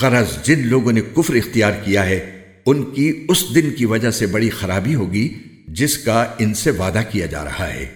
غرض جن لوگوں نے کفر اختیار کیا ہے، ان کی اس دن کی وجہ سے بڑی خرابی ہوگی، جس کا ان سے وعدہ کیا جا رہا ہے۔